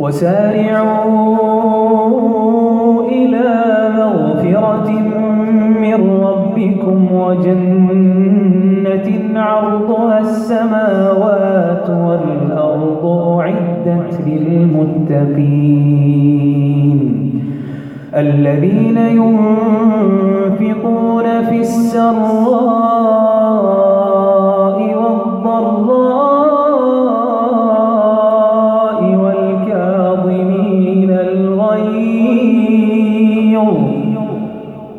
وسارعوا إلى مغفرة من ربكم وجنة عرضها السماوات والأرض أعدت للمتقين الذين ينفقون في السراء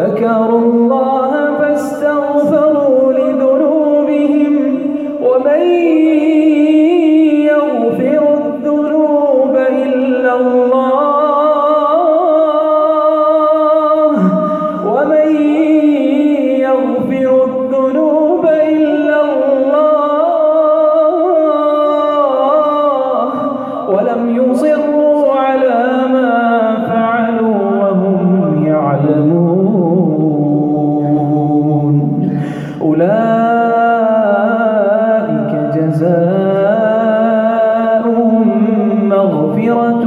ذكروا الله فاستغفروا لذنوبهم ومن يغفر الذنوب إلا الله ومن يغفر الذنوب إلا الله ولم يصروا مغفرة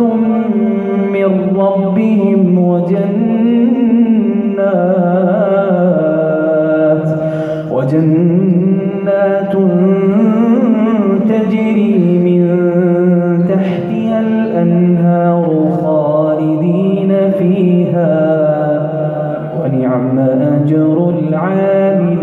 من ربهم وجنات وجنات تجري من الأنهار فيها. ونعم أجر العاملين.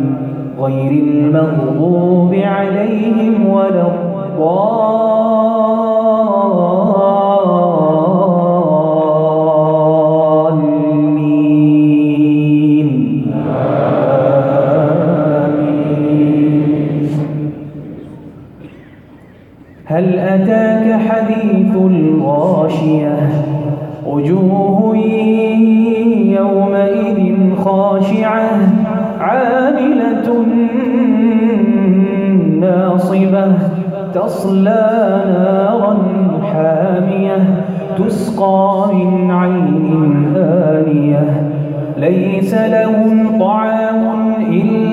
غير المغضوب عليهم ولا الضالين. آمين هل أتاك حديث الغاشية؟ وجوه يومئذ خاشعة. عاملة ناصبة تصلى نارا حامية تسقى من عين آنية. ليس لهم طعام إلا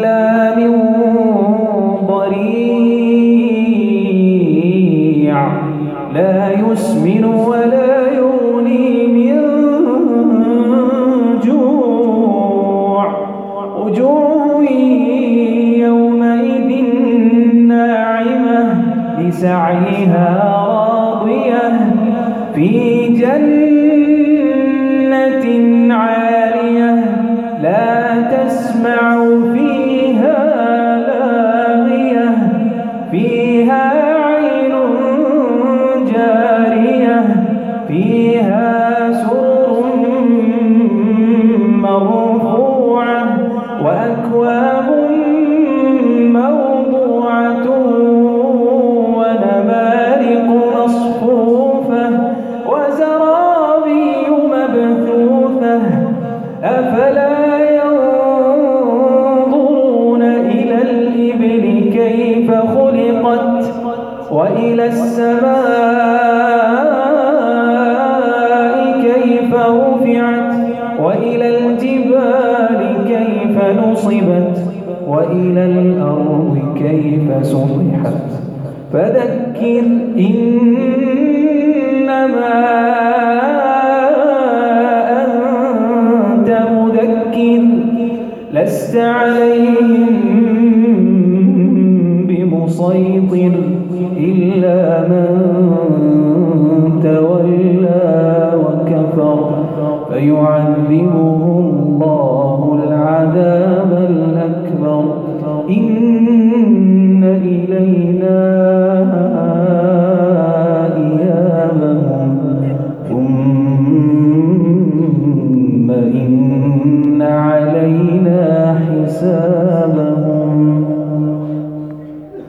فيها سر مرفوعة وأكواب موضوعة ونمارق مصفوفة وزرابي مبثوثة أفلا ينظرون إلى الإبل كيف خلقت وإلى السماء نصبت وإلى الأرض كيف سطحت. فذكر إنما أنت مذكر لست عليهم بمسيطر إلا من